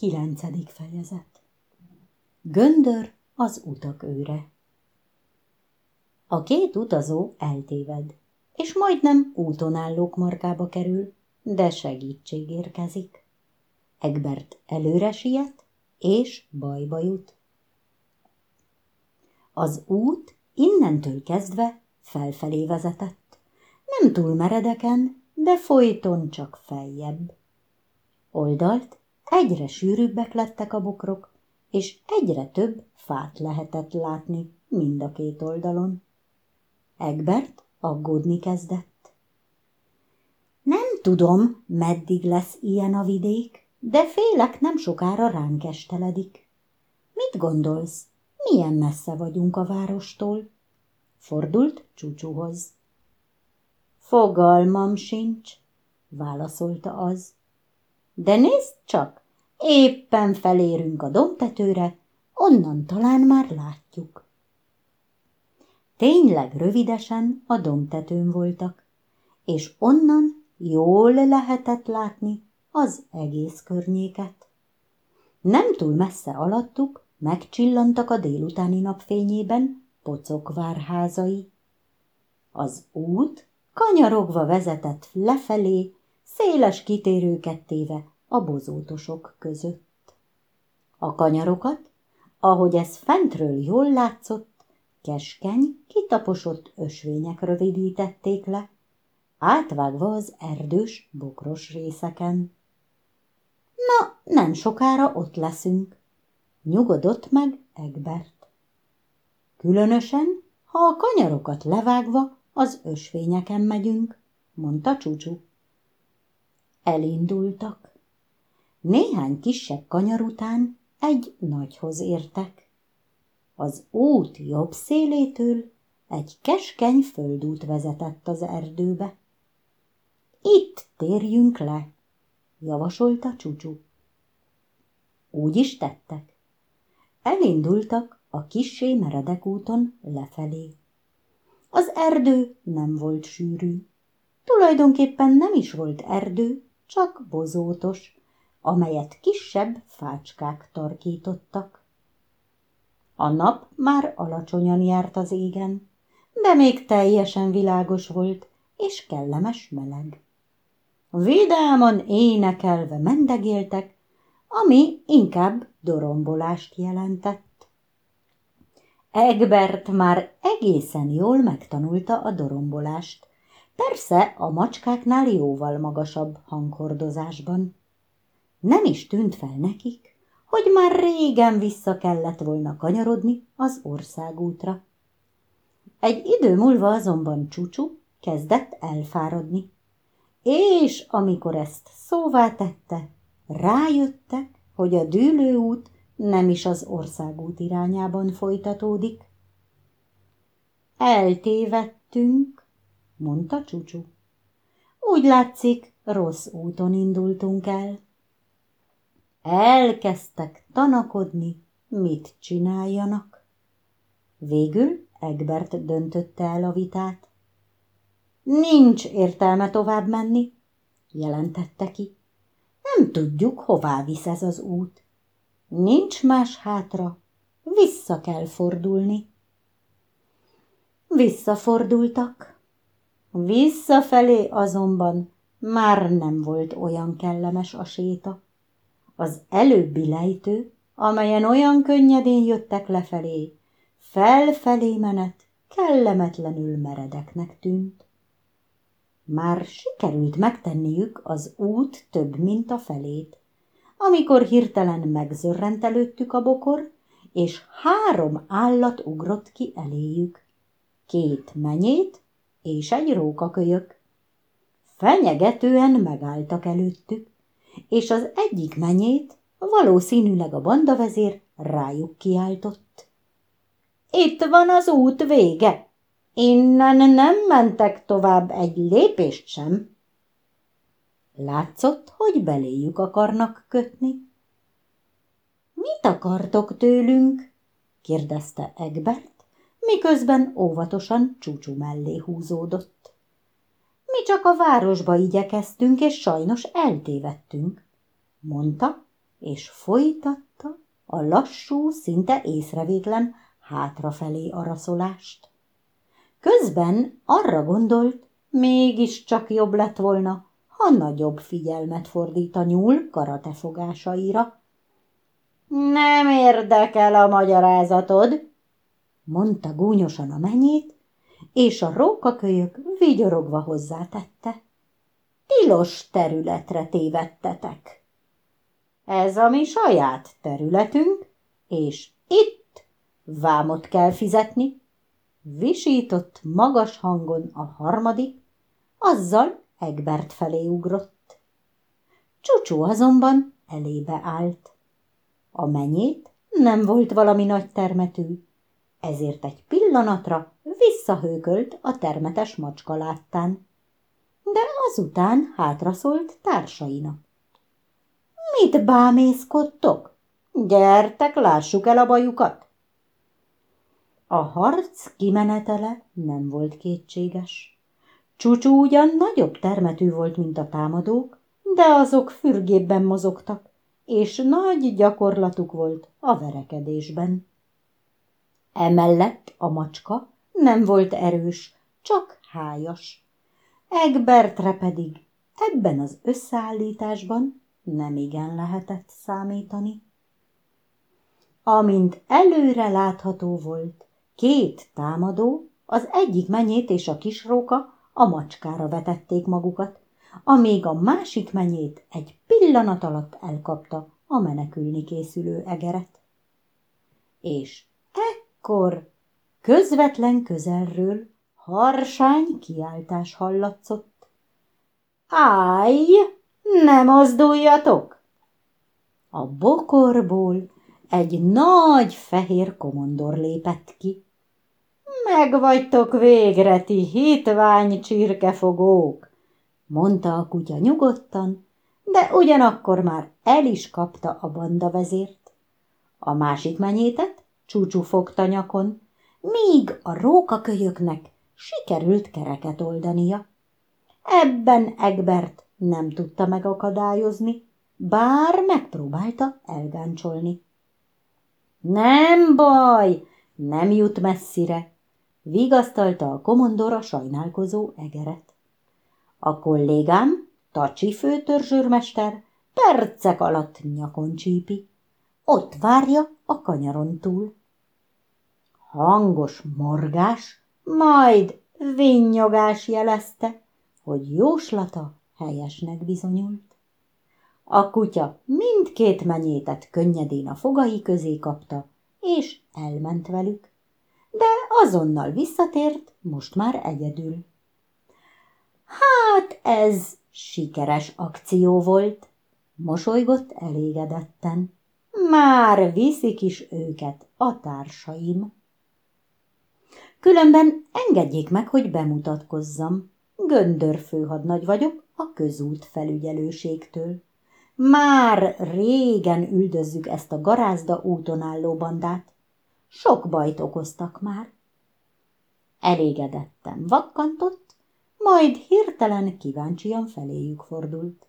Kilencedik fejezet Göndör az utak őre A két utazó eltéved, és majdnem úton állók markába kerül, de segítség érkezik. Egbert előre siet, és bajba jut. Az út innentől kezdve felfelé vezetett. Nem túl meredeken, de folyton csak feljebb. Oldalt Egyre sűrűbbek lettek a bokrok, és egyre több fát lehetett látni mind a két oldalon. Egbert aggódni kezdett. Nem tudom, meddig lesz ilyen a vidék, de félek nem sokára ránk esteledik. Mit gondolsz, milyen messze vagyunk a várostól? Fordult csúcsúhoz. Fogalmam sincs, válaszolta az. De nézd csak, Éppen felérünk a domtetőre, onnan talán már látjuk. Tényleg rövidesen a domtetőn voltak, és onnan jól lehetett látni az egész környéket. Nem túl messze alattuk megcsillantak a délutáni napfényében pocok várházai. Az út kanyarogva vezetett lefelé, széles kitérőket téve a bozótosok között. A kanyarokat, ahogy ez fentről jól látszott, keskeny, kitaposott ösvények rövidítették le, átvágva az erdős, bokros részeken. Na, nem sokára ott leszünk, nyugodott meg Egbert. Különösen, ha a kanyarokat levágva az ösvényeken megyünk, mondta Csúcsú. Elindultak. Néhány kisebb kanyar után egy nagyhoz értek. Az út jobb szélétől egy keskeny földút vezetett az erdőbe. Itt térjünk le, javasolta Csúcsú. Úgy is tettek. Elindultak a kissé meredek úton lefelé. Az erdő nem volt sűrű. Tulajdonképpen nem is volt erdő, csak bozótos, amelyet kisebb fácskák tarkítottak. A nap már alacsonyan járt az égen, de még teljesen világos volt, és kellemes meleg. Vidáman énekelve mendegéltek, ami inkább dorombolást jelentett. Egbert már egészen jól megtanulta a dorombolást, persze a macskáknál jóval magasabb hanghordozásban. Nem is tűnt fel nekik, hogy már régen vissza kellett volna kanyarodni az országútra. Egy idő múlva azonban Csúcsú kezdett elfáradni, és amikor ezt szóvá tette, rájöttek, hogy a dűlőút nem is az országút irányában folytatódik. Eltévedtünk, mondta Csúcsú. Úgy látszik, rossz úton indultunk el. Elkezdtek tanakodni, mit csináljanak. Végül Egbert döntötte el a vitát. Nincs értelme tovább menni, jelentette ki. Nem tudjuk, hová visz ez az út. Nincs más hátra, vissza kell fordulni. Visszafordultak. Visszafelé azonban már nem volt olyan kellemes a séta. Az előbbi lejtő, amelyen olyan könnyedén jöttek lefelé, felfelé menet kellemetlenül meredeknek tűnt. Már sikerült megtenniük az út több mint a felét, amikor hirtelen megzörrent előttük a bokor, és három állat ugrott ki eléjük. Két menyét és egy rókakölyök. Fenyegetően megálltak előttük, és az egyik menyét, valószínűleg a bandavezér rájuk kiáltott. Itt van az út vége, innen nem mentek tovább egy lépést sem. Látszott, hogy beléjük akarnak kötni. Mit akartok tőlünk? kérdezte Egbert, miközben óvatosan csúcsú mellé húzódott. Mi csak a városba igyekeztünk, és sajnos eltévedtünk, mondta, és folytatta a lassú, szinte észrevétlen hátrafelé araszolást. Közben arra gondolt, mégiscsak jobb lett volna, ha nagyobb figyelmet fordít a nyúl karatefogásaira. Nem érdekel a magyarázatod, mondta gúnyosan a menyét, és a rókakölyök vigyorogva hozzátette. Tilos területre tévedtetek. Ez a mi saját területünk, és itt vámot kell fizetni. Visított magas hangon a harmadik, azzal Egbert felé ugrott. Csucsú azonban elébe állt. A menyét nem volt valami nagy termetű, ezért egy pillanatra visszahőkölt a termetes macska láttán, de azután hátraszólt társainak. Mit bámészkodtok? Gyertek, lássuk el a bajukat! A harc kimenetele nem volt kétséges. Csúcsú ugyan nagyobb termetű volt, mint a támadók, de azok fürgébben mozogtak, és nagy gyakorlatuk volt a verekedésben. Emellett a macska nem volt erős, csak hájas. Egbertre pedig ebben az összeállításban nem igen lehetett számítani. Amint előre látható volt, két támadó, az egyik menyét és a kisróka a macskára vetették magukat, amíg a másik menyét egy pillanat alatt elkapta a menekülni készülő egeret. És ekkor közvetlen közelről harsány kiáltás hallatszott. Állj, ne mozduljatok! A bokorból egy nagy fehér komondor lépett ki. Megvagytok végre, ti hitvány csirkefogók, mondta a kutya nyugodtan, de ugyanakkor már el is kapta a banda vezért. A másik menyétet csúcsú fogta nyakon, míg a rókakölyöknek sikerült kereket oldania. Ebben Egbert nem tudta megakadályozni, bár megpróbálta elgáncsolni. Nem baj, nem jut messzire, vigasztalta a komondor a sajnálkozó egeret. A kollégám, Tacsi főtörzsőrmester, percek alatt nyakon csípi. Ott várja a kanyaron túl. Hangos morgás, majd vinnyogás jelezte, hogy jóslata helyesnek bizonyult. A kutya mindkét menyétet könnyedén a fogai közé kapta, és elment velük de azonnal visszatért, most már egyedül. Hát ez sikeres akció volt, mosolygott elégedetten. Már viszik is őket a társaim. Különben engedjék meg, hogy bemutatkozzam. Göndör főhadnagy vagyok a közút felügyelőségtől. Már régen üldözzük ezt a garázda úton álló bandát. Sok bajt okoztak már. Elégedettem vakkantott, majd hirtelen kíváncsian feléjük fordult.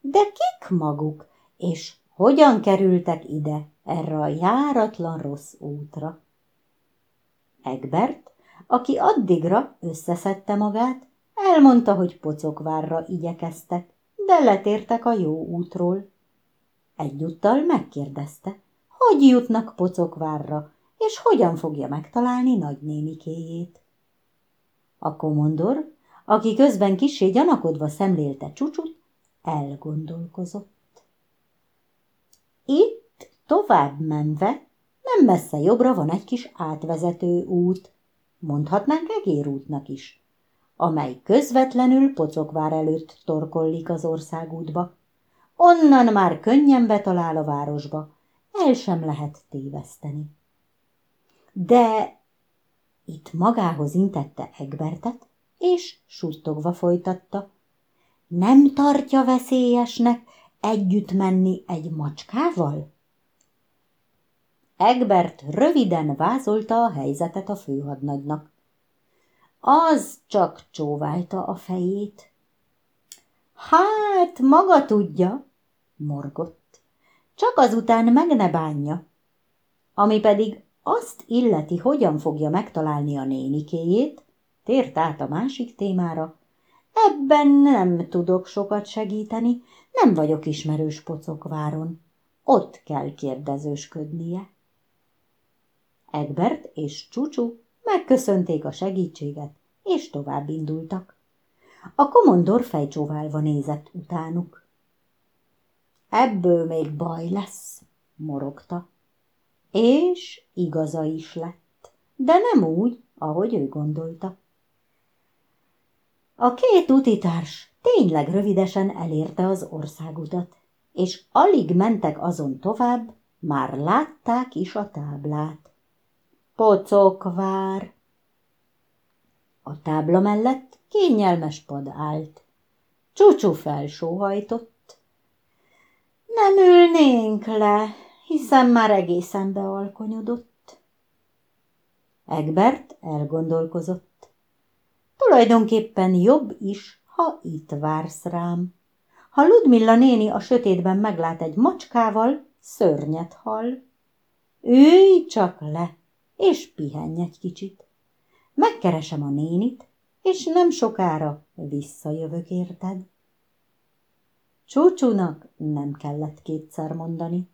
De kik maguk, és hogyan kerültek ide, erre a járatlan rossz útra? Egbert, aki addigra összeszedte magát, elmondta, hogy pocokvárra igyekeztek, de letértek a jó útról. Egyúttal megkérdezte, hogy jutnak pocokvárra, és hogyan fogja megtalálni nagynénikéjét. A komondor, aki közben kisé gyanakodva szemlélte csúcsut, elgondolkozott. Itt tovább menve nem messze jobbra van egy kis átvezető út, mondhatnánk egérútnak is, amely közvetlenül Pocokvár előtt torkollik az országútba. Onnan már könnyen betalál a városba, el sem lehet téveszteni. De itt magához intette Egbertet, és suttogva folytatta. Nem tartja veszélyesnek együtt menni egy macskával? Egbert röviden vázolta a helyzetet a főhadnagynak. Az csak csóválta a fejét. Hát, maga tudja, morgott. csak azután meg ne bánja. Ami pedig azt illeti, hogyan fogja megtalálni a nénikéjét, tért át a másik témára, ebben nem tudok sokat segíteni, nem vagyok ismerős pocokváron. Ott kell kérdezősködnie. Egbert és Csucsu megköszönték a segítséget, és tovább indultak. A komondor fejcsóválva nézett utánuk. Ebből még baj lesz, morogta. És igaza is lett, de nem úgy, ahogy ő gondolta. A két utitárs tényleg rövidesen elérte az országutat, és alig mentek azon tovább, már látták is a táblát. Pocokvár! A tábla mellett kényelmes pad állt. Csúcsú felsóhajtott. Nem ülnénk le, hiszen már egészen bealkonyodott. Egbert elgondolkozott. Tulajdonképpen jobb is, ha itt vársz rám. Ha Ludmilla néni a sötétben meglát egy macskával, szörnyet hall. Ülj csak le, és pihenj egy kicsit. Megkeresem a nénit, és nem sokára visszajövök érted. Csúcsúnak nem kellett kétszer mondani.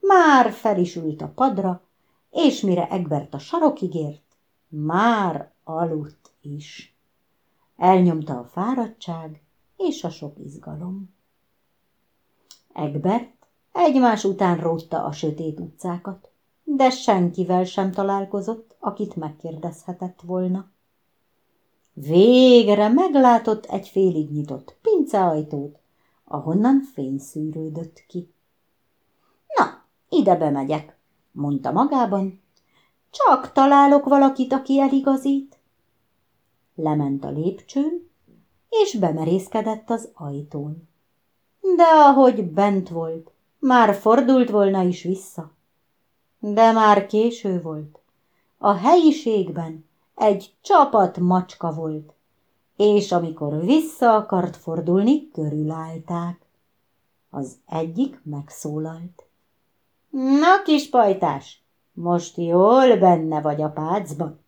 Már fel is ült a padra, és mire Egbert a sarokig ért, már aludt is. Elnyomta a fáradtság és a sok izgalom. Egbert egymás után rótta a sötét utcákat, de senkivel sem találkozott, akit megkérdezhetett volna. Végre meglátott egy félig nyitott pinceajtót, ahonnan fény szűrődött ki. Na, ide bemegyek, mondta magában. Csak találok valakit, aki eligazít. Lement a lépcsőn, és bemerészkedett az ajtón. De ahogy bent volt, már fordult volna is vissza. De már késő volt. A helyiségben egy csapat macska volt, és amikor vissza akart fordulni, körülállták. Az egyik megszólalt. Na, kis pajtás, most jól benne vagy a pácban.